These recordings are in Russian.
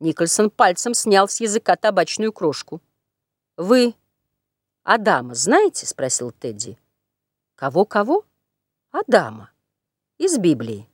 Никольсон пальцем снял с языка табачную крошку. «Вы Адама знаете?» — спросил Тедди. «Кого-кого?» «Адама. Из Библии».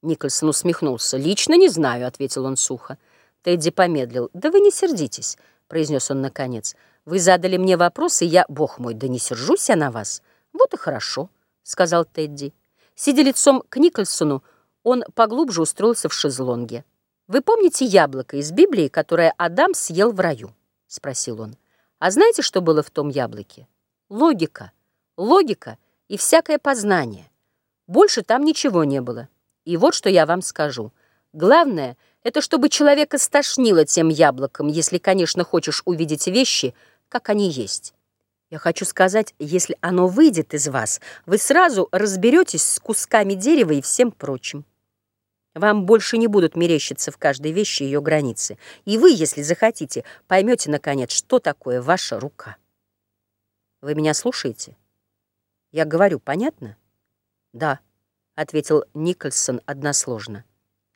Никольсон усмехнулся. «Лично не знаю», — ответил он сухо. Тедди помедлил. «Да вы не сердитесь», — произнес он наконец. «Вы задали мне вопрос, и я, бог мой, да не сержусь я на вас». «Вот и хорошо», — сказал Тедди. Сидя лицом к Никольсону, он поглубже устроился в шезлонге. «Вы помните яблоко из Библии, которое Адам съел в раю?» — спросил он. «А знаете, что было в том яблоке? Логика. Логика и всякое познание. Больше там ничего не было. И вот что я вам скажу. Главное — это чтобы человека стошнило тем яблоком, если, конечно, хочешь увидеть вещи, как они есть. Я хочу сказать, если оно выйдет из вас, вы сразу разберетесь с кусками дерева и всем прочим. Вам больше не будут мерещиться в каждой вещи ее границы. И вы, если захотите, поймете, наконец, что такое ваша рука. Вы меня слушаете? Я говорю, понятно? Да, ответил Никольсон односложно.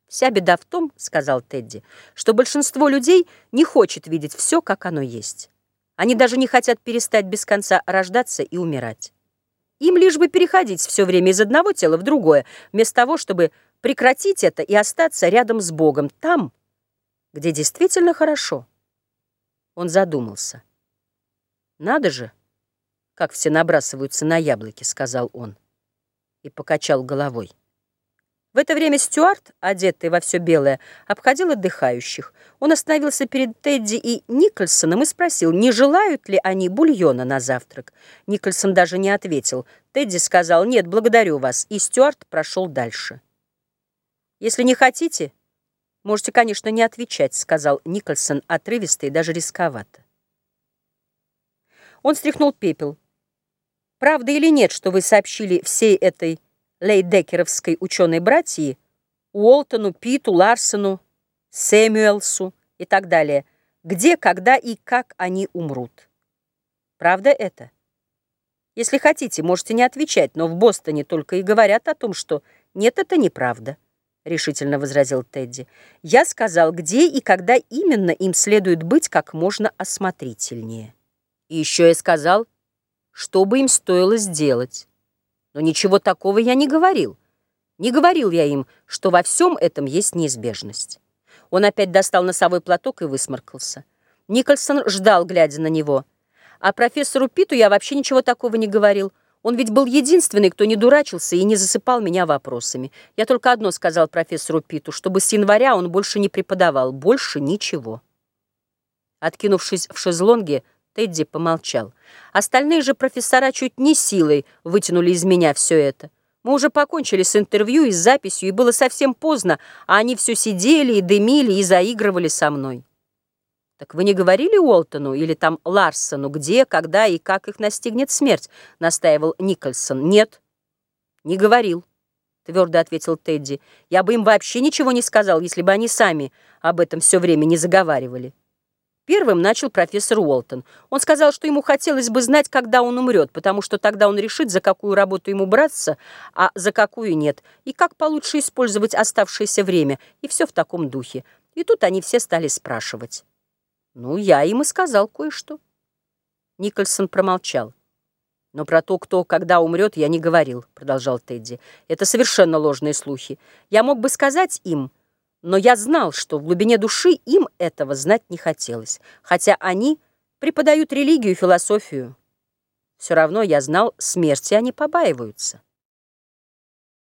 Вся беда в том, сказал Тедди, что большинство людей не хочет видеть все, как оно есть. Они даже не хотят перестать без конца рождаться и умирать. Им лишь бы переходить все время из одного тела в другое, вместо того, чтобы прекратить это и остаться рядом с Богом, там, где действительно хорошо. Он задумался. «Надо же, как все набрасываются на яблоки», — сказал он, и покачал головой. В это время Стюарт, одетый во все белое, обходил отдыхающих. Он остановился перед Тедди и Никольсоном и спросил, не желают ли они бульона на завтрак. Никольсон даже не ответил. Тедди сказал, нет, благодарю вас, и Стюарт прошел дальше. «Если не хотите, можете, конечно, не отвечать», сказал Никольсон отрывисто и даже рисковато. Он стряхнул пепел. «Правда или нет, что вы сообщили всей этой лейдекеровской ученой-братьи, Уолтону, Питу, Ларсону, Сэмюэлсу и так далее, где, когда и как они умрут. Правда это? Если хотите, можете не отвечать, но в Бостоне только и говорят о том, что нет, это неправда, решительно возразил Тедди. Я сказал, где и когда именно им следует быть как можно осмотрительнее. И еще я сказал, что бы им стоило сделать. Но ничего такого я не говорил. Не говорил я им, что во всем этом есть неизбежность. Он опять достал носовой платок и высморкался. Никольсон ждал, глядя на него. А профессору Питу я вообще ничего такого не говорил. Он ведь был единственный, кто не дурачился и не засыпал меня вопросами. Я только одно сказал профессору Питу, чтобы с января он больше не преподавал, больше ничего. Откинувшись в шезлонге, Тедди помолчал. Остальные же профессора чуть не силой вытянули из меня все это. Мы уже покончили с интервью и с записью, и было совсем поздно, а они все сидели и дымили и заигрывали со мной. «Так вы не говорили Уолтону или там Ларсону, где, когда и как их настигнет смерть?» — настаивал Никольсон. «Нет, не говорил», — твердо ответил Тедди. «Я бы им вообще ничего не сказал, если бы они сами об этом все время не заговаривали». Первым начал профессор Уолтон. Он сказал, что ему хотелось бы знать, когда он умрет, потому что тогда он решит, за какую работу ему браться, а за какую нет, и как получше использовать оставшееся время, и все в таком духе. И тут они все стали спрашивать. Ну, я им и сказал кое-что. Никольсон промолчал. «Но про то, кто когда умрет, я не говорил», — продолжал Тедди. «Это совершенно ложные слухи. Я мог бы сказать им...» Но я знал, что в глубине души им этого знать не хотелось, хотя они преподают религию и философию. Все равно я знал, смерти они побаиваются.